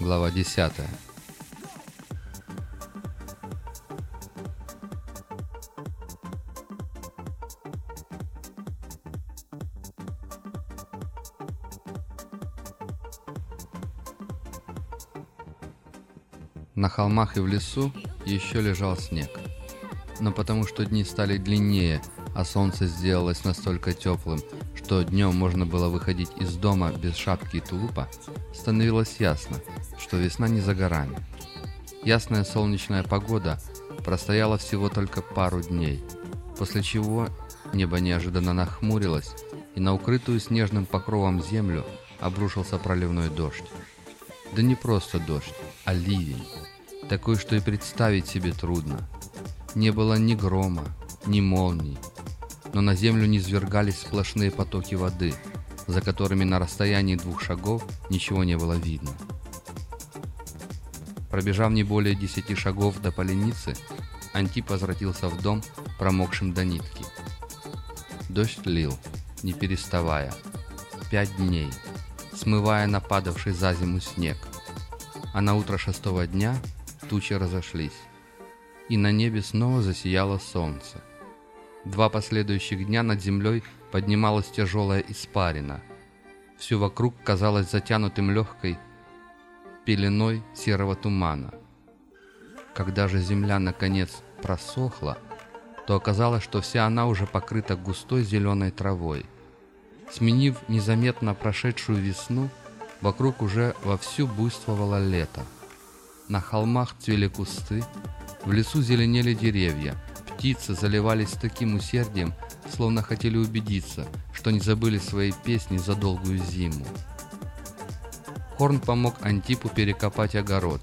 Глава 10. На холмах и в лесу еще лежал снег. Но потому что дни стали длиннее, а солнце сделалось настолько теплым, что днем можно было выходить из дома без шапки и тулупа, становилось ясно, что весна не за горами. Ясная солнечная погода простояла всего только пару дней, после чего небо неожиданно нахмурилось, и на укрытую снежным покровом землю обрушился проливной дождь. Да не просто дождь, а ливень, такой, что и представить себе трудно. Не было ни грома, ни молний, но на землю низвергались сплошные потоки воды, за которыми на расстоянии двух шагов ничего не было видно. Пробежав не более десяти шагов до поленицы, Антип возвратился в дом, промокшим до нитки. Дождь лил, не переставая, пять дней, смывая нападавший за зиму снег. А на утро шестого дня тучи разошлись, и на небе снова засияло солнце. Два последующих дня над землей поднималась тяжелая испарина. Все вокруг казалось затянутым легкой пеленой серого тумана. Когда же земля наконец просохла, то оказалось, что вся она уже покрыта густой зеленой травой. Сменив незаметно прошедшую весну, вокруг уже вовсю буйствовало лето. На холмах цвели кусты, в лесу зеленели деревья – Птицы заливались таким усердием, словно хотели убедиться, что не забыли свои песни за долгую зиму. Хорн помог Антипу перекопать огород,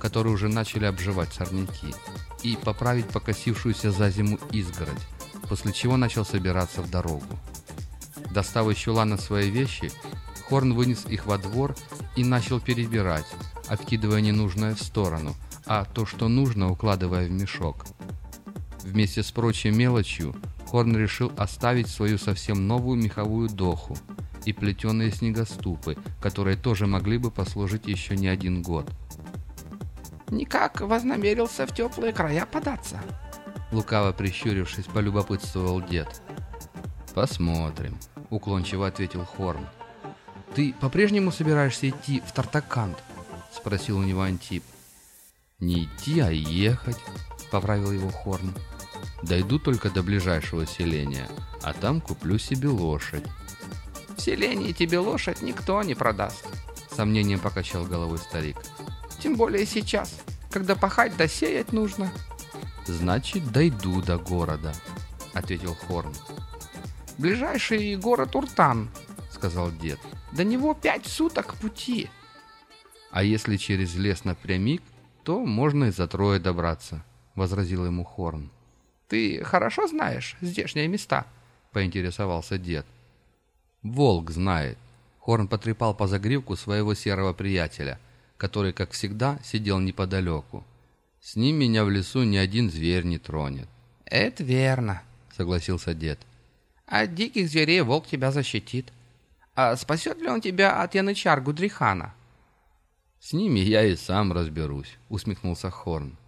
который уже начали обживать сорняки, и поправить покосившуюся за зиму изгородь, после чего начал собираться в дорогу. Достав из чулана свои вещи, Хорн вынес их во двор и начал перебирать, откидывая ненужное в сторону, а то, что нужно, укладывая в мешок. Вместе с прочей мелочью Хорн решил оставить свою совсем новую меховую доху и плетеные снегоступы, которые тоже могли бы послужить еще не один год. «Никак вознамерился в теплые края податься?» Лукаво прищурившись, полюбопытствовал дед. «Посмотрим», — уклончиво ответил Хорн. «Ты по-прежнему собираешься идти в Тартакант?» — спросил у него Антип. «Не идти, а ехать», — поправил его Хорн. Дойду только до ближайшего селения, а там куплю себе лошадь. В селении тебе лошадь никто не продаст, сомнением покачал головой старик. Тем более сейчас, когда пахать да сеять нужно. Значит, дойду до города, ответил Хорн. Ближайший город Уртан, сказал дед. До него пять суток пути. А если через лес напрямик, то можно и за трое добраться, возразил ему Хорн. Ты хорошо знаешь здешние места?» — поинтересовался дед. «Волк знает». Хорн потрепал по загривку своего серого приятеля, который, как всегда, сидел неподалеку. «С ним меня в лесу ни один зверь не тронет». «Это верно», — согласился дед. «От диких зверей волк тебя защитит. А спасет ли он тебя от янычар Гудрихана?» «С ними я и сам разберусь», — усмехнулся Хорн.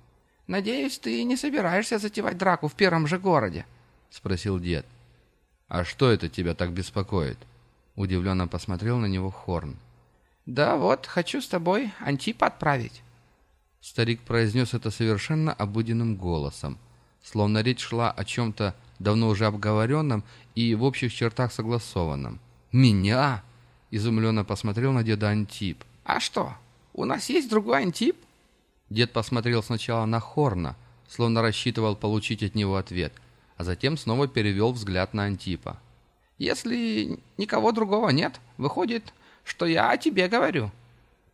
«Надеюсь, ты не собираешься затевать драку в первом же городе?» — спросил дед. «А что это тебя так беспокоит?» — удивленно посмотрел на него Хорн. «Да вот, хочу с тобой Антипа отправить». Старик произнес это совершенно обыденным голосом, словно речь шла о чем-то давно уже обговоренном и в общих чертах согласованном. «Меня?» — изумленно посмотрел на деда Антип. «А что, у нас есть другой Антип?» Дед посмотрел сначала на Хорна, словно рассчитывал получить от него ответ, а затем снова перевел взгляд на Антипа. «Если никого другого нет, выходит, что я о тебе говорю».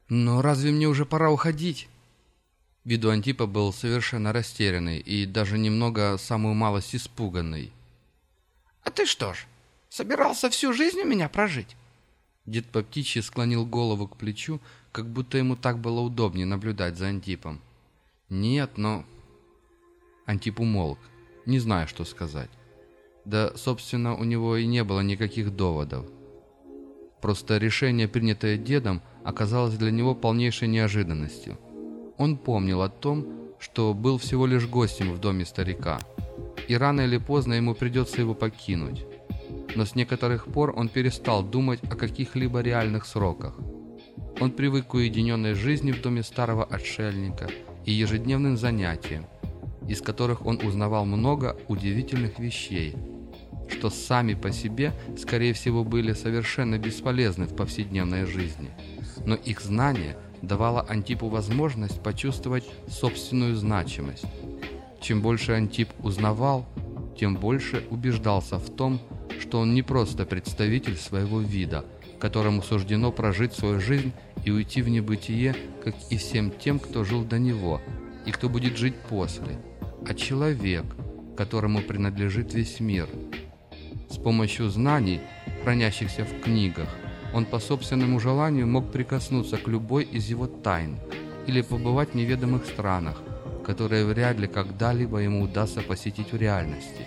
«Но разве мне уже пора уходить?» Виду Антипа был совершенно растерянный и даже немного самую малость испуганный. «А ты что ж, собирался всю жизнь у меня прожить?» Дед по птичьи склонил голову к плечу, как будто ему так было удобнее наблюдать за Антипом. «Нет, но...» Антип умолк, не зная, что сказать. Да, собственно, у него и не было никаких доводов. Просто решение, принятое дедом, оказалось для него полнейшей неожиданностью. Он помнил о том, что был всего лишь гостем в доме старика, и рано или поздно ему придется его покинуть. Но с некоторых пор он перестал думать о каких-либо реальных сроках. Он привык к уединенной жизни в доме старого отшельника и ежедневным занятиям, из которых он узнавал много удивительных вещей, что сами по себе, скорее всего, были совершенно бесполезны в повседневной жизни. Но их знание давало Антипу возможность почувствовать собственную значимость. Чем больше Антип узнавал, тем больше убеждался в том, что он не просто представитель своего вида, которому суждено прожить свою жизнь и уйти в небытие, как и всем тем, кто жил до него, и кто будет жить после – а человек, которому принадлежит весь мир. С помощью знаний, хранящихся в книгах, он по собственному желанию мог прикоснуться к любой из его тайн или побывать в неведомых странах, которые вряд ли когда-либо ему удастся посетить в реальности,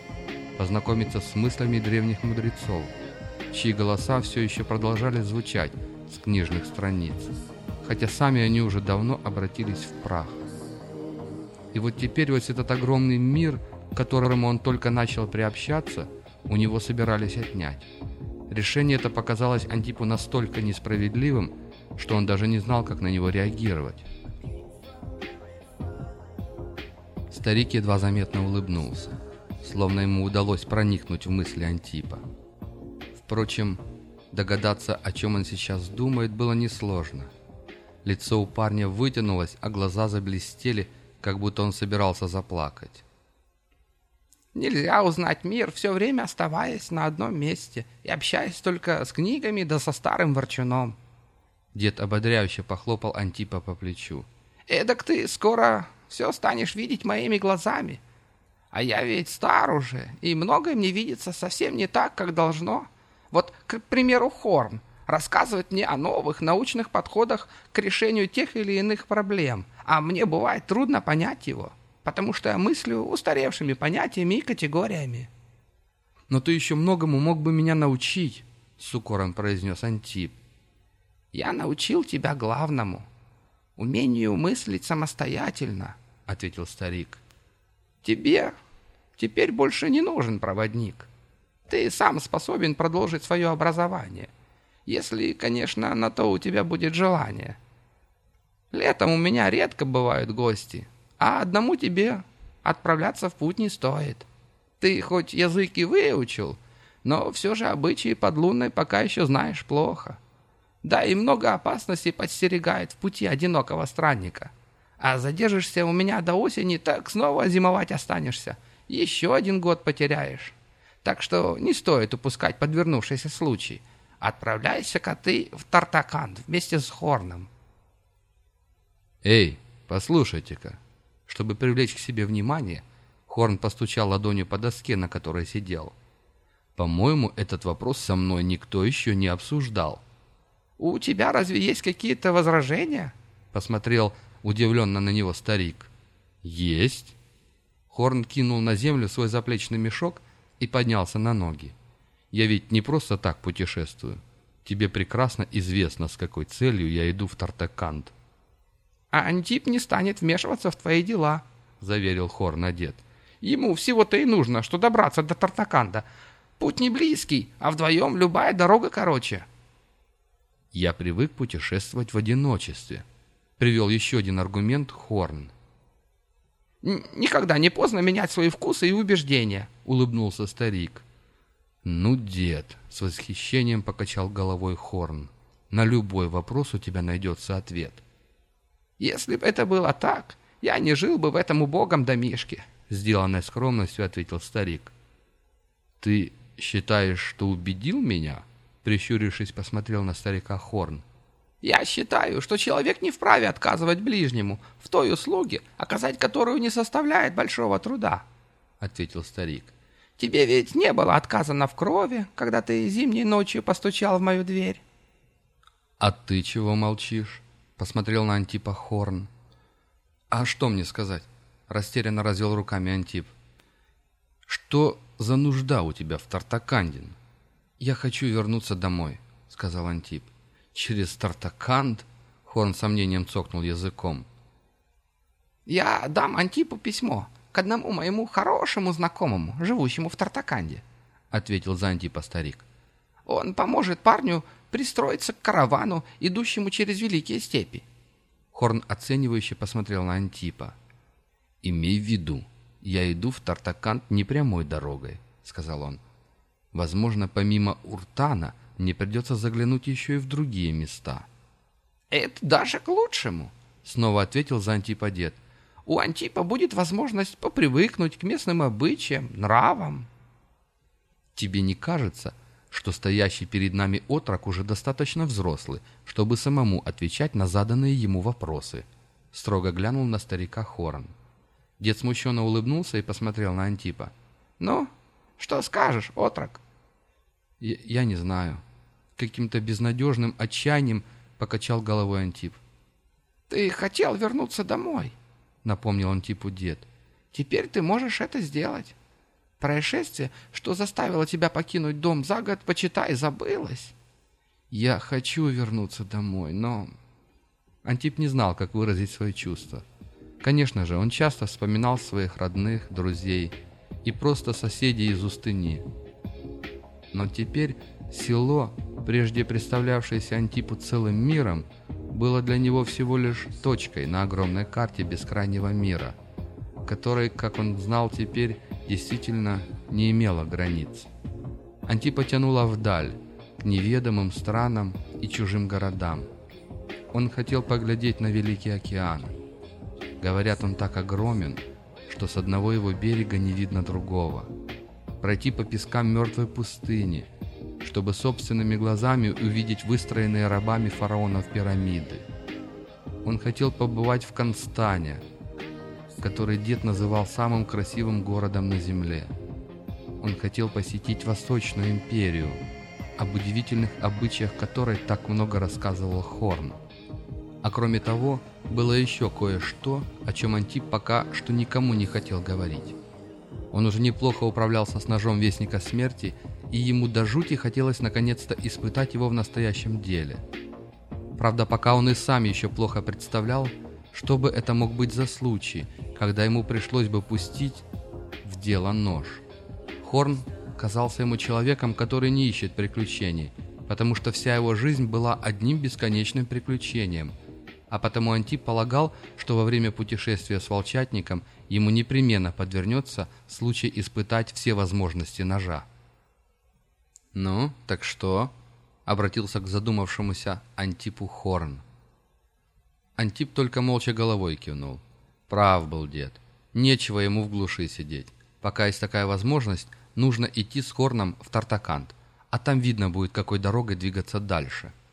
познакомиться с мыслями древних мудрецов, чьи голоса все еще продолжали звучать с книжных страниц, хотя сами они уже давно обратились в прах. И вот теперь вот этот огромный мир, к которому он только начал приобщаться, у него собирались отнять. Решение это показалось Антипу настолько несправедливым, что он даже не знал, как на него реагировать. Старик едва заметно улыбнулся, словно ему удалось проникнуть в мысли Антипа. Впрочем, догадаться, о чем он сейчас думает, было несложно. Лицо у парня вытянулось, а глаза заблестели, как будто он собирался заплакать. Нельзя узнать мир, все время оставаясь на одном месте и общаясь только с книгами да со старым ворчуном. Дед ободряюще похлопал Антипа по плечу. «Эдак ты скоро все станешь видеть моими глазами. А я ведь стар уже, и многое мне видится совсем не так, как должно. Вот, к примеру, Хорн рассказывает мне о новых научных подходах к решению тех или иных проблем, а мне бывает трудно понять его, потому что я мыслю устаревшими понятиями и категориями. «Но ты еще многому мог бы меня научить», — с укором произнес Антип. «Я научил тебя главному — умению мыслить самостоятельно», — ответил старик. «Тебе теперь больше не нужен проводник. Ты сам способен продолжить свое образование, если, конечно, на то у тебя будет желание». Летом у меня редко бывают гости, а одному тебе отправляться в путь не стоит. Ты хоть язык и выучил, но все же обычаи подлунной пока еще знаешь плохо. Да и много опасностей подстерегает в пути одинокого странника. А задержишься у меня до осени, так снова зимовать останешься. Еще один год потеряешь. Так что не стоит упускать подвернувшийся случай. Отправляйся-ка ты в Тартакан вместе с Хорном. «Эй, послушайте-ка!» Чтобы привлечь к себе внимание, Хорн постучал ладонью по доске, на которой сидел. «По-моему, этот вопрос со мной никто еще не обсуждал». «У тебя разве есть какие-то возражения?» Посмотрел удивленно на него старик. «Есть». Хорн кинул на землю свой заплечный мешок и поднялся на ноги. «Я ведь не просто так путешествую. Тебе прекрасно известно, с какой целью я иду в Тартакант а Антип не станет вмешиваться в твои дела», — заверил Хорна дед. «Ему всего-то и нужно, что добраться до Тартаканда. Путь не близкий, а вдвоем любая дорога короче». «Я привык путешествовать в одиночестве», — привел еще один аргумент Хорн. «Никогда не поздно менять свои вкусы и убеждения», — улыбнулся старик. «Ну, дед», — с восхищением покачал головой Хорн, — «на любой вопрос у тебя найдется ответ». «Если бы это было так, я не жил бы в этом убогом домишке», — сделанной скромностью ответил старик. «Ты считаешь, что убедил меня?» Прищурившись, посмотрел на старика Хорн. «Я считаю, что человек не вправе отказывать ближнему в той услуге, оказать которую не составляет большого труда», — ответил старик. «Тебе ведь не было отказано в крови, когда ты зимней ночью постучал в мою дверь». «А ты чего молчишь?» Посмотрел на Антипа Хорн. «А что мне сказать?» Растерянно развел руками Антип. «Что за нужда у тебя в Тартакандин?» «Я хочу вернуться домой», — сказал Антип. «Через Тартакант?» Хорн сомнением цокнул языком. «Я дам Антипу письмо к одному моему хорошему знакомому, живущему в Тартаканде», — ответил за Антипа старик. «Он поможет парню пристроиться к каравану, идущему через великие степи». Хорн оценивающе посмотрел на Антипа. «Имей в виду, я иду в Тартакант не прямой дорогой», — сказал он. «Возможно, помимо Уртана мне придется заглянуть еще и в другие места». «Это даже к лучшему», — снова ответил за Антипа дед. «У Антипа будет возможность попривыкнуть к местным обычаям, нравам». «Тебе не кажется, что стоящий перед нами отрок уже достаточно взрослый, чтобы самому отвечать на заданные ему вопросы?» Строго глянул на старика Хорн. Дед смущенно улыбнулся и посмотрел на Антипа. «Ну, что скажешь, отрок?» я, «Я не знаю». Каким-то безнадежным отчаянием покачал головой Антип. «Ты хотел вернуться домой», — напомнил Антипу дед. «Теперь ты можешь это сделать. Происшествие, что заставило тебя покинуть дом за год, почитай, забылось». «Я хочу вернуться домой, но...» Антип не знал, как выразить свои чувства. Конечно же, он часто вспоминал своих родных, друзей и просто соседей из Устыни. Но теперь село, прежде представлявшееся Антипу целым миром, было для него всего лишь точкой на огромной карте бескрайнего мира, которой, как он знал теперь, действительно не имела границ. Антипа тянула вдаль, к неведомым странам и чужим городам. Он хотел поглядеть на Великий океан – Говорят, он так огромен, что с одного его берега не видно другого. Пройти по пескам мертвой пустыни, чтобы собственными глазами увидеть выстроенные рабами фараонов пирамиды. Он хотел побывать в Констане, который дед называл самым красивым городом на земле. Он хотел посетить Восточную империю, об удивительных обычаях которой так много рассказывал Хорн. А кроме того, было еще кое-что, о чем Антип пока что никому не хотел говорить. Он уже неплохо управлялся с ножом Вестника Смерти, и ему до жути хотелось наконец-то испытать его в настоящем деле. Правда, пока он и сам еще плохо представлял, что бы это мог быть за случай, когда ему пришлось бы пустить в дело нож. Хорн казался ему человеком, который не ищет приключений, потому что вся его жизнь была одним бесконечным приключением – а потому Антип полагал, что во время путешествия с волчатником ему непременно подвернется случай испытать все возможности ножа. «Ну, так что?» — обратился к задумавшемуся Антипу Хорн. Антип только молча головой кивнул. Прав был дед. Нечего ему в глуши сидеть. Пока есть такая возможность, нужно идти с Хорном в Тартакант, а там видно будет, какой дорогой двигаться дальше. —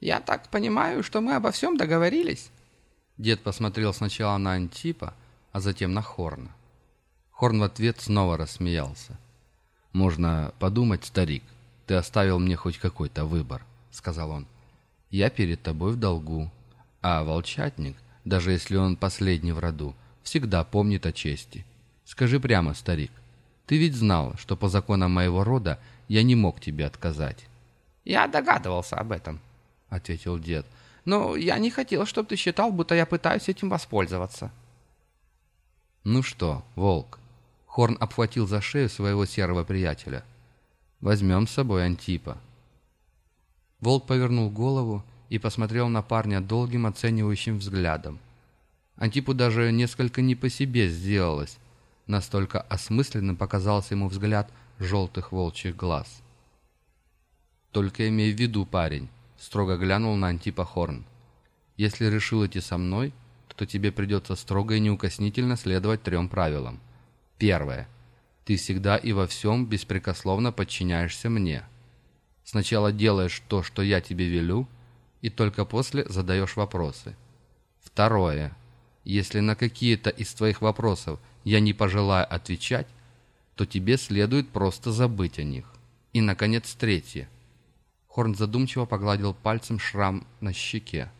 «Я так понимаю, что мы обо всем договорились?» Дед посмотрел сначала на Антипа, а затем на Хорна. Хорн в ответ снова рассмеялся. «Можно подумать, старик, ты оставил мне хоть какой-то выбор», — сказал он. «Я перед тобой в долгу, а волчатник, даже если он последний в роду, всегда помнит о чести. Скажи прямо, старик, ты ведь знал, что по законам моего рода я не мог тебе отказать». «Я догадывался об этом», — ответил дед. «Но я не хотел, чтобы ты считал, будто я пытаюсь этим воспользоваться». «Ну что, волк?» Хорн обхватил за шею своего серого приятеля. «Возьмем с собой Антипа». Волк повернул голову и посмотрел на парня долгим оценивающим взглядом. Антипу даже несколько не по себе сделалось, настолько осмысленным показался ему взгляд желтых волчьих глаз. «Только имей в виду, парень, строго глянул на Антипа Хорн. «Если решил идти со мной, то тебе придется строго и неукоснительно следовать трем правилам. Первое. Ты всегда и во всем беспрекословно подчиняешься мне. Сначала делаешь то, что я тебе велю, и только после задаешь вопросы. Второе. Если на какие-то из твоих вопросов я не пожелаю отвечать, то тебе следует просто забыть о них. И, наконец, третье – Хорн задумчиво погладил пальцем шрам на щеке.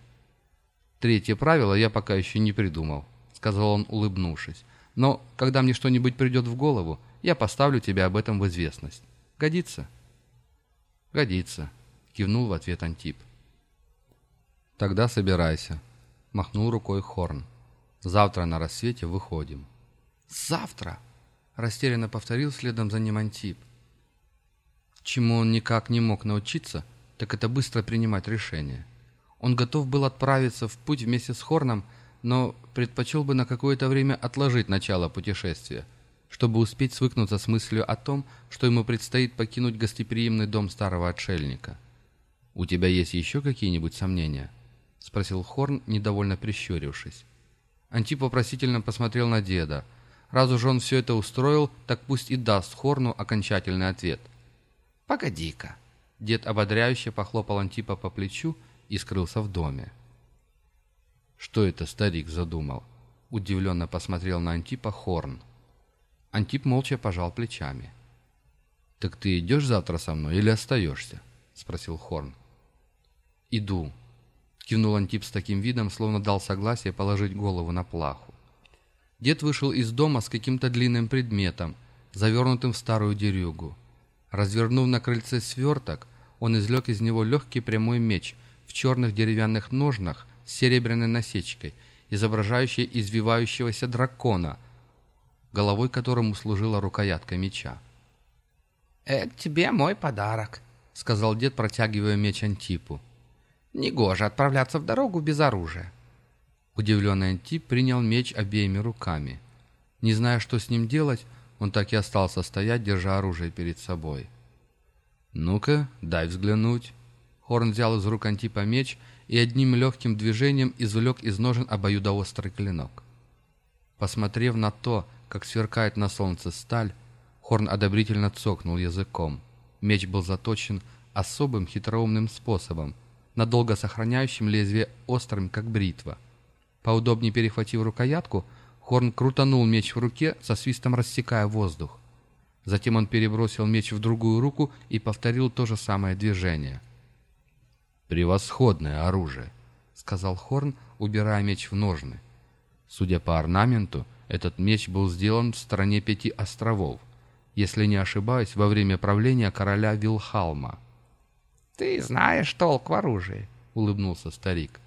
«Третье правило я пока еще не придумал», — сказал он, улыбнувшись. «Но когда мне что-нибудь придет в голову, я поставлю тебя об этом в известность. Годится?» «Годится», — кивнул в ответ Антип. «Тогда собирайся», — махнул рукой Хорн. «Завтра на рассвете выходим». «Завтра!» — растерянно повторил следом за ним Антип. Чему он никак не мог научиться, так это быстро принимать решения. Он готов был отправиться в путь вместе с Хорном, но предпочел бы на какое-то время отложить начало путешествия, чтобы успеть свыкнуться с мыслью о том, что ему предстоит покинуть гостеприимный дом старого отшельника. «У тебя есть еще какие-нибудь сомнения?» — спросил Хорн, недовольно прищурившись. Антип вопросительно посмотрел на деда. Раз уж он все это устроил, так пусть и даст Хорну окончательный ответ. «Погоди-ка!» Дед ободряюще похлопал Антипа по плечу и скрылся в доме. «Что это старик задумал?» Удивленно посмотрел на Антипа Хорн. Антип молча пожал плечами. «Так ты идешь завтра со мной или остаешься?» Спросил Хорн. «Иду», — кивнул Антип с таким видом, словно дал согласие положить голову на плаху. Дед вышел из дома с каким-то длинным предметом, завернутым в старую дерюгу. Развернув на крыльце сверток, он извлек из него легкий прямой меч в черных деревянных ножнах с серебряной насечкой, изображающей извивающегося дракона, головой которому служила рукоятка меча. «Это тебе мой подарок», — сказал дед, протягивая меч Антипу. «Негоже отправляться в дорогу без оружия». Удивленный Антип принял меч обеими руками. Не зная, что с ним делать, он так и остался стоять, держа оружие перед собой. «Ну-ка, дай взглянуть». Хорн взял из рук Антипа меч и одним легким движением извлек из ножен обоюдоострый клинок. Посмотрев на то, как сверкает на солнце сталь, Хорн одобрительно цокнул языком. Меч был заточен особым хитроумным способом, надолго сохраняющим лезвие острым, как бритва. Поудобнее перехватив рукоятку, Хорн крутанул меч в руке, со свистом рассекая воздух. Затем он перебросил меч в другую руку и повторил то же самое движение. «Превосходное оружие», — сказал Хорн, убирая меч в ножны. Судя по орнаменту, этот меч был сделан в стране пяти островов, если не ошибаюсь, во время правления короля Вилхалма. «Ты знаешь толк в оружии», — улыбнулся старик.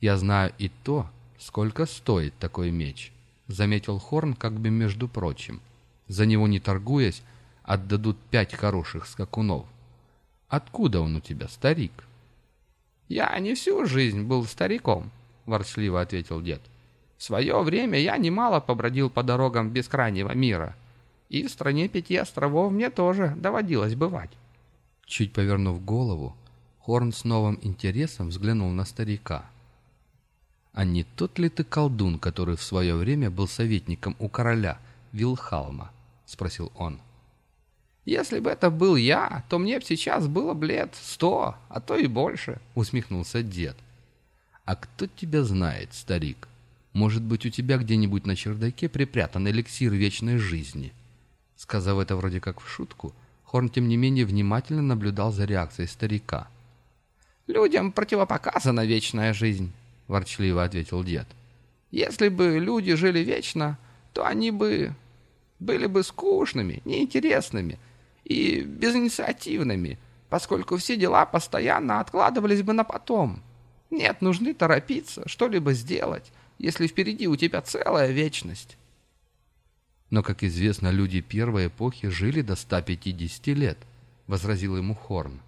«Я знаю и то, сколько стоит такой меч», — заметил Хорн как бы между прочим. «За него не торгуясь, отдадут пять хороших скакунов. Откуда он у тебя, старик?» «Я не всю жизнь был стариком», — ворчливо ответил дед. «В свое время я немало побродил по дорогам бескрайнего мира, и в стране пяти островов мне тоже доводилось бывать». Чуть повернув голову, Хорн с новым интересом взглянул на старика. «А не тот ли ты колдун, который в свое время был советником у короля Вилхалма?» — спросил он. «Если бы это был я, то мне б сейчас было бы лет сто, а то и больше», — усмехнулся дед. «А кто тебя знает, старик? Может быть, у тебя где-нибудь на чердаке припрятан эликсир вечной жизни?» Сказав это вроде как в шутку, Хорн тем не менее внимательно наблюдал за реакцией старика. «Людям противопоказана вечная жизнь», — ворчливо ответил дед. «Если бы люди жили вечно, то они бы были бы скучными, неинтересными и безинициативными, поскольку все дела постоянно откладывались бы на потом. Нет нужны торопиться, что-либо сделать, если впереди у тебя целая вечность». «Но, как известно, люди первой эпохи жили до 150 лет», — возразил ему Хорн.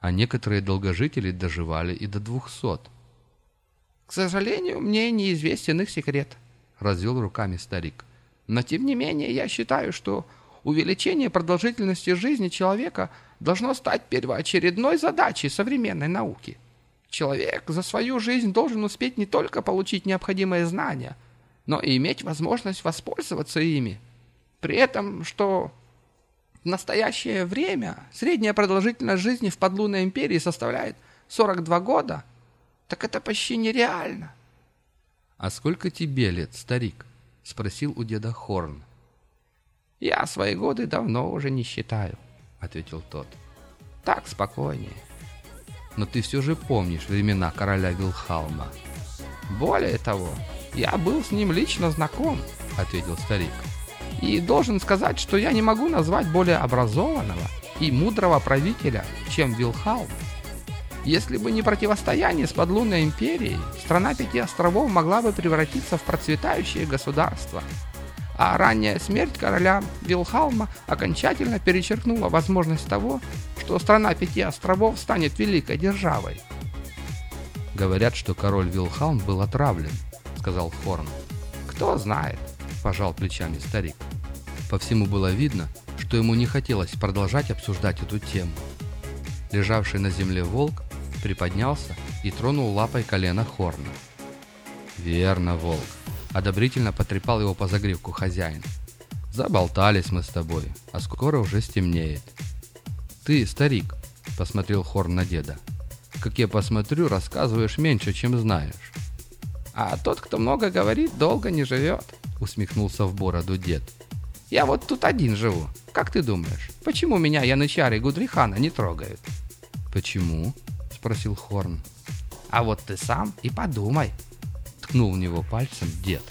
«А некоторые долгожители доживали и до 200». «К сожалению, мне неизвестен их секрет», — развел руками старик. «Но, тем не менее, я считаю, что увеличение продолжительности жизни человека должно стать первоочередной задачей современной науки. Человек за свою жизнь должен успеть не только получить необходимые знания, но и иметь возможность воспользоваться ими. При этом, что в настоящее время средняя продолжительность жизни в подлунной империи составляет 42 года – так это почти нереально. «А сколько тебе лет, старик?» — спросил у деда Хорн. «Я свои годы давно уже не считаю», — ответил тот. «Так спокойнее». «Но ты все же помнишь времена короля Вилхалма». «Более того, я был с ним лично знаком», — ответил старик. «И должен сказать, что я не могу назвать более образованного и мудрого правителя, чем Вилхалм. Если бы не противостояние с подлунной империей, страна Пяти островов могла бы превратиться в процветающее государство. А ранняя смерть короля Вилхалма окончательно перечеркнула возможность того, что страна Пяти островов станет великой державой. «Говорят, что король Вилхалм был отравлен», — сказал Хорн. «Кто знает», — пожал плечами старик. По всему было видно, что ему не хотелось продолжать обсуждать эту тему. Лежавший на земле волк приподнялся и тронул лапой колено Хорна. «Верно, волк», — одобрительно потрепал его по загривку хозяин. «Заболтались мы с тобой, а скоро уже стемнеет». «Ты, старик», — посмотрел Хорн на деда, — «как я посмотрю, рассказываешь меньше, чем знаешь». «А тот, кто много говорит, долго не живет», — усмехнулся в бороду дед. «Я вот тут один живу. Как ты думаешь, почему меня янычары и Гудрихана не трогают?» «Почему?» спросил Хорн. «А вот ты сам и подумай», — ткнул в него пальцем дед.